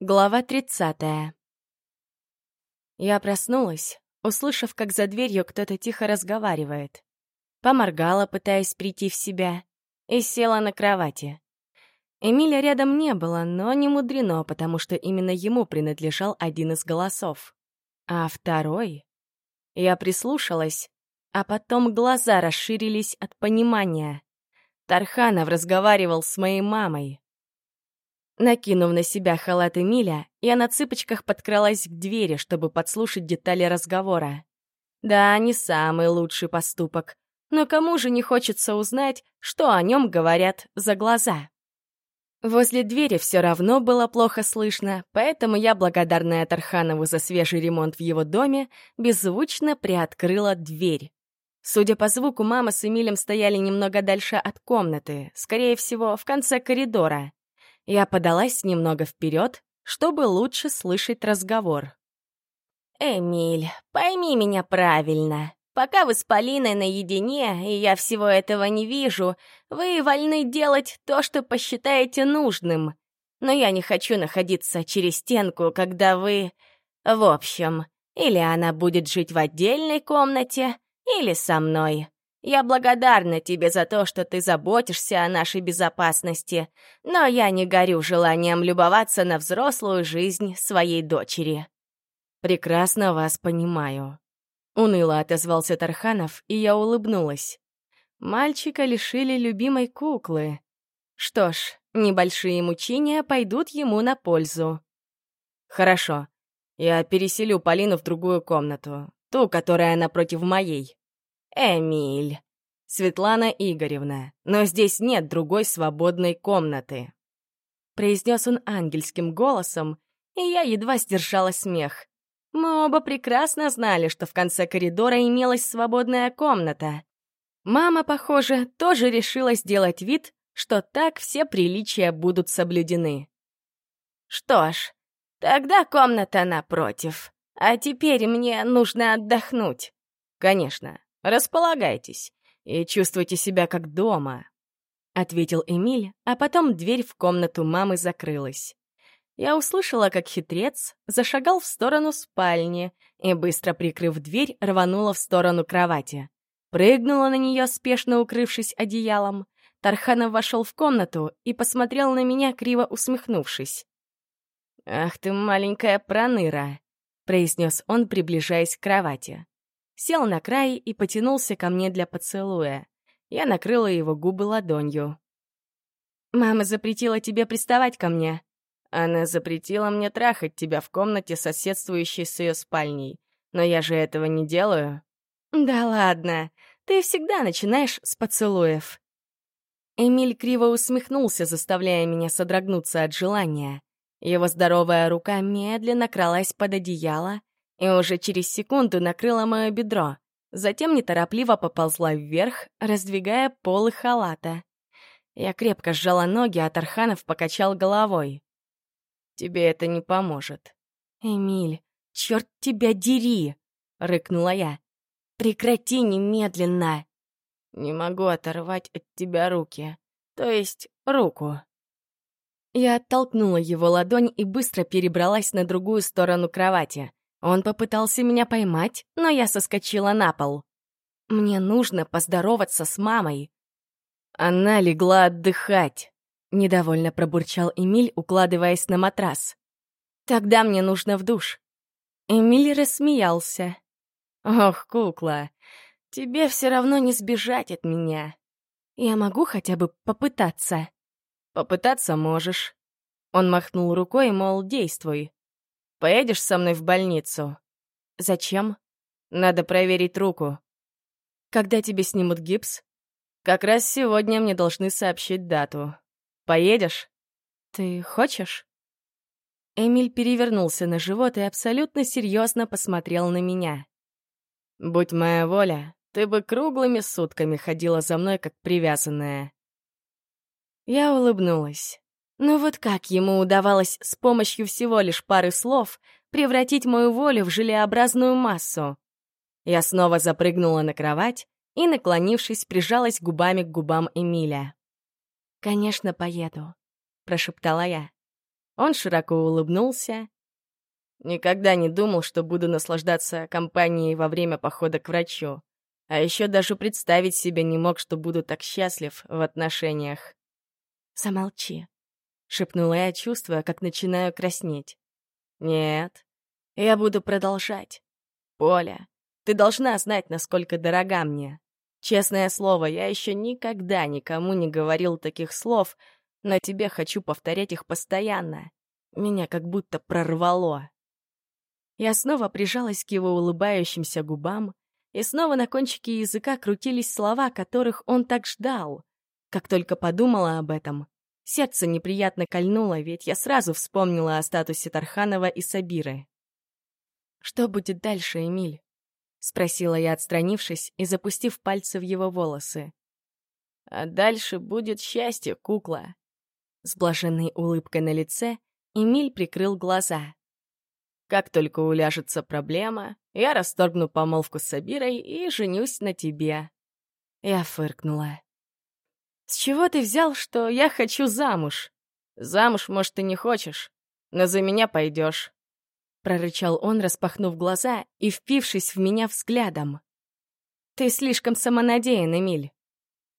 Глава 30. Я проснулась, услышав, как за дверью кто-то тихо разговаривает. Поморгала, пытаясь прийти в себя, и села на кровати. Эмиля рядом не было, но не мудрено, потому что именно ему принадлежал один из голосов. А второй... Я прислушалась, а потом глаза расширились от понимания. Тарханов разговаривал с моей мамой. Накинув на себя халат Эмиля, я на цыпочках подкралась к двери, чтобы подслушать детали разговора. Да, не самый лучший поступок, но кому же не хочется узнать, что о нем говорят за глаза? Возле двери все равно было плохо слышно, поэтому я, благодарная Тарханову за свежий ремонт в его доме, беззвучно приоткрыла дверь. Судя по звуку, мама с Эмилем стояли немного дальше от комнаты, скорее всего, в конце коридора. Я подалась немного вперед, чтобы лучше слышать разговор. «Эмиль, пойми меня правильно. Пока вы с Полиной наедине, и я всего этого не вижу, вы вольны делать то, что посчитаете нужным. Но я не хочу находиться через стенку, когда вы... В общем, или она будет жить в отдельной комнате, или со мной. Я благодарна тебе за то, что ты заботишься о нашей безопасности, но я не горю желанием любоваться на взрослую жизнь своей дочери». «Прекрасно вас понимаю», — уныло отозвался Тарханов, и я улыбнулась. Мальчика лишили любимой куклы. Что ж, небольшие мучения пойдут ему на пользу. «Хорошо, я переселю Полину в другую комнату, ту, которая напротив моей», Эмиль. Светлана Игоревна, но здесь нет другой свободной комнаты. Произнес он ангельским голосом, и я едва сдержала смех. Мы оба прекрасно знали, что в конце коридора имелась свободная комната. Мама, похоже, тоже решила сделать вид, что так все приличия будут соблюдены. Что ж, тогда комната напротив. А теперь мне нужно отдохнуть. Конечно, Располагайтесь и чувствуйте себя как дома», — ответил Эмиль, а потом дверь в комнату мамы закрылась. Я услышала, как хитрец зашагал в сторону спальни и, быстро прикрыв дверь, рванула в сторону кровати. Прыгнула на нее, спешно укрывшись одеялом. Тарханов вошел в комнату и посмотрел на меня, криво усмехнувшись. «Ах ты, маленькая проныра!» — произнес он, приближаясь к кровати сел на край и потянулся ко мне для поцелуя. Я накрыла его губы ладонью. «Мама запретила тебе приставать ко мне». «Она запретила мне трахать тебя в комнате, соседствующей с ее спальней. Но я же этого не делаю». «Да ладно, ты всегда начинаешь с поцелуев». Эмиль криво усмехнулся, заставляя меня содрогнуться от желания. Его здоровая рука медленно кралась под одеяло, и уже через секунду накрыла мое бедро, затем неторопливо поползла вверх, раздвигая полы халата. Я крепко сжала ноги, а Тарханов покачал головой. «Тебе это не поможет». «Эмиль, черт тебя дери!» — рыкнула я. «Прекрати немедленно!» «Не могу оторвать от тебя руки, то есть руку». Я оттолкнула его ладонь и быстро перебралась на другую сторону кровати. Он попытался меня поймать, но я соскочила на пол. Мне нужно поздороваться с мамой. Она легла отдыхать. Недовольно пробурчал Эмиль, укладываясь на матрас. Тогда мне нужно в душ. Эмиль рассмеялся. Ох, кукла, тебе все равно не сбежать от меня. Я могу хотя бы попытаться. Попытаться можешь. Он махнул рукой, мол, действуй. Поедешь со мной в больницу?» «Зачем?» «Надо проверить руку». «Когда тебе снимут гипс?» «Как раз сегодня мне должны сообщить дату. Поедешь?» «Ты хочешь?» Эмиль перевернулся на живот и абсолютно серьезно посмотрел на меня. «Будь моя воля, ты бы круглыми сутками ходила за мной, как привязанная». Я улыбнулась. Но вот как ему удавалось с помощью всего лишь пары слов превратить мою волю в желеобразную массу? Я снова запрыгнула на кровать и, наклонившись, прижалась губами к губам Эмиля. «Конечно, поеду», — прошептала я. Он широко улыбнулся. Никогда не думал, что буду наслаждаться компанией во время похода к врачу. А еще даже представить себе не мог, что буду так счастлив в отношениях. «Замолчи», — шепнула я, чувствуя, как начинаю краснеть. «Нет, я буду продолжать. Поля, ты должна знать, насколько дорога мне. Честное слово, я еще никогда никому не говорил таких слов, но тебе хочу повторять их постоянно. Меня как будто прорвало. Я снова прижалась к его улыбающимся губам, и снова на кончике языка крутились слова, которых он так ждал. Как только подумала об этом, сердце неприятно кольнуло, ведь я сразу вспомнила о статусе Тарханова и Сабиры. «Что будет дальше, Эмиль?» — спросила я, отстранившись и запустив пальцы в его волосы. «А дальше будет счастье, кукла». С блаженной улыбкой на лице Эмиль прикрыл глаза. «Как только уляжется проблема, я расторгну помолвку с Сабирой и женюсь на тебе». Я фыркнула. «С чего ты взял, что я хочу замуж? Замуж, может, ты не хочешь, но за меня пойдешь прорычал он, распахнув глаза и впившись в меня взглядом. «Ты слишком самонадеян, Эмиль».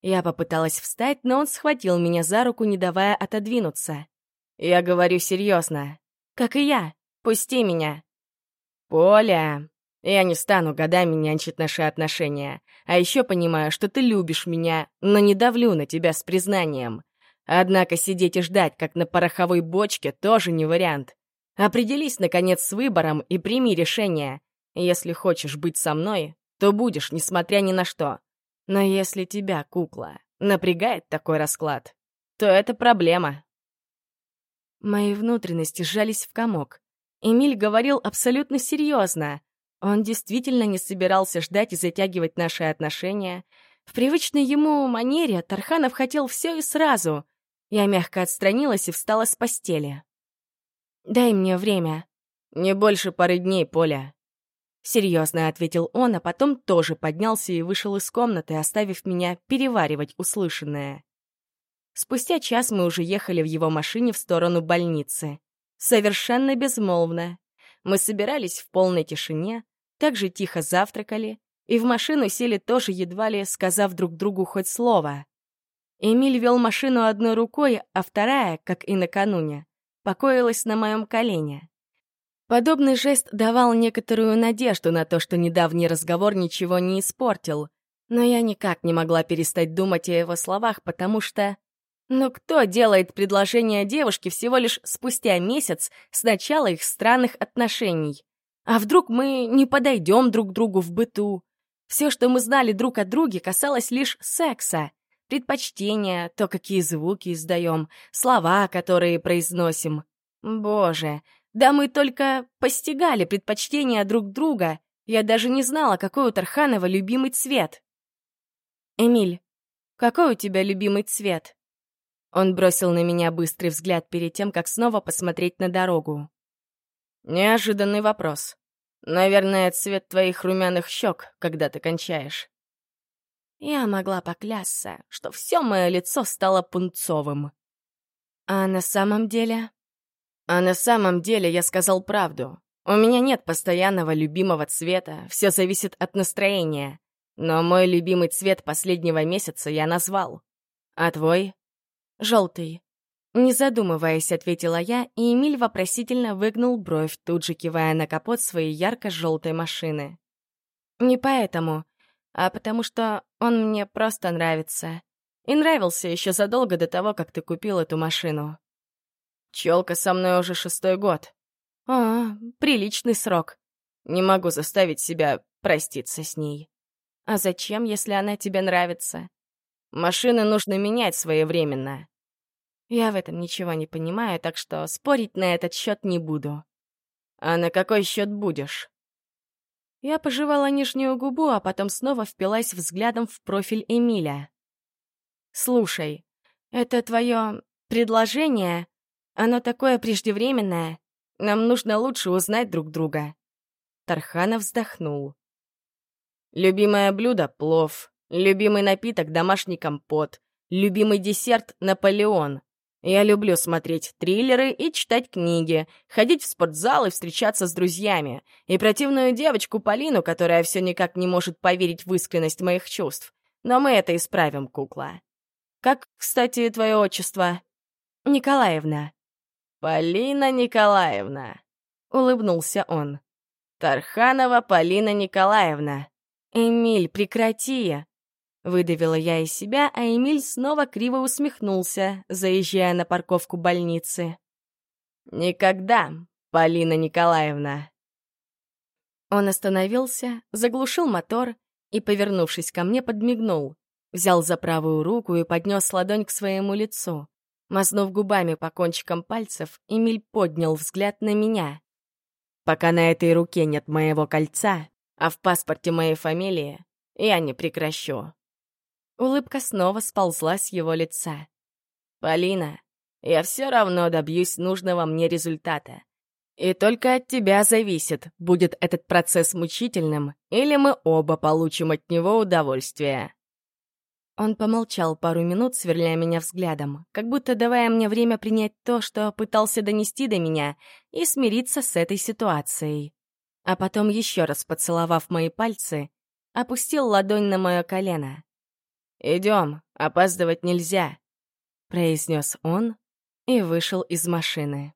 Я попыталась встать, но он схватил меня за руку, не давая отодвинуться. «Я говорю серьезно. Как и я. Пусти меня». «Поля, я не стану годами нянчить наши отношения. А еще понимаю, что ты любишь меня, но не давлю на тебя с признанием. Однако сидеть и ждать, как на пороховой бочке, тоже не вариант. Определись, наконец, с выбором и прими решение. Если хочешь быть со мной, то будешь, несмотря ни на что. Но если тебя, кукла, напрягает такой расклад, то это проблема. Мои внутренности сжались в комок. Эмиль говорил абсолютно серьезно. Он действительно не собирался ждать и затягивать наши отношения. В привычной ему манере Тарханов хотел все и сразу. Я мягко отстранилась и встала с постели. Дай мне время. Не больше пары дней, Поля. Серьезно ответил он, а потом тоже поднялся и вышел из комнаты, оставив меня переваривать услышанное. Спустя час мы уже ехали в его машине в сторону больницы. Совершенно безмолвно. Мы собирались в полной тишине, также тихо завтракали, и в машину сели тоже едва ли, сказав друг другу хоть слово. Эмиль вел машину одной рукой, а вторая, как и накануне, покоилась на моем колене. Подобный жест давал некоторую надежду на то, что недавний разговор ничего не испортил, но я никак не могла перестать думать о его словах, потому что... Ну кто делает предложение девушке всего лишь спустя месяц с начала их странных отношений? А вдруг мы не подойдем друг другу в быту? Все, что мы знали друг о друге, касалось лишь секса предпочтения, то, какие звуки издаем, слова, которые произносим. Боже, да мы только постигали предпочтения друг друга. Я даже не знала, какой у Тарханова любимый цвет. «Эмиль, какой у тебя любимый цвет?» Он бросил на меня быстрый взгляд перед тем, как снова посмотреть на дорогу. «Неожиданный вопрос. Наверное, цвет твоих румяных щек, когда ты кончаешь». Я могла поклясться, что все мое лицо стало пунцовым. А на самом деле... А на самом деле я сказал правду. У меня нет постоянного любимого цвета, все зависит от настроения. Но мой любимый цвет последнего месяца я назвал. А твой? Желтый. Не задумываясь, ответила я, и Эмиль вопросительно выгнул бровь, тут же кивая на капот своей ярко-желтой машины. Не поэтому а потому что он мне просто нравится. И нравился еще задолго до того, как ты купил эту машину. Челка со мной уже шестой год. О, приличный срок. Не могу заставить себя проститься с ней. А зачем, если она тебе нравится? Машины нужно менять своевременно. Я в этом ничего не понимаю, так что спорить на этот счет не буду. А на какой счет будешь? Я пожевала нижнюю губу, а потом снова впилась взглядом в профиль Эмиля. «Слушай, это твое предложение? Оно такое преждевременное. Нам нужно лучше узнать друг друга». Тарханов вздохнул. «Любимое блюдо — плов. Любимый напиток — домашний компот. Любимый десерт — Наполеон. Я люблю смотреть триллеры и читать книги, ходить в спортзал и встречаться с друзьями. И противную девочку Полину, которая все никак не может поверить в искренность моих чувств. Но мы это исправим, кукла. Как, кстати, твое отчество? Николаевна. Полина Николаевна. Улыбнулся он. Тарханова Полина Николаевна. Эмиль, прекрати. Выдавила я из себя, а Эмиль снова криво усмехнулся, заезжая на парковку больницы. «Никогда, Полина Николаевна!» Он остановился, заглушил мотор и, повернувшись ко мне, подмигнул. Взял за правую руку и поднес ладонь к своему лицу. Мазнув губами по кончикам пальцев, Эмиль поднял взгляд на меня. «Пока на этой руке нет моего кольца, а в паспорте моей фамилии, я не прекращу». Улыбка снова сползла с его лица. «Полина, я все равно добьюсь нужного мне результата. И только от тебя зависит, будет этот процесс мучительным, или мы оба получим от него удовольствие». Он помолчал пару минут, сверляя меня взглядом, как будто давая мне время принять то, что пытался донести до меня, и смириться с этой ситуацией. А потом, еще раз поцеловав мои пальцы, опустил ладонь на мое колено. «Идем, опаздывать нельзя», — произнес он и вышел из машины.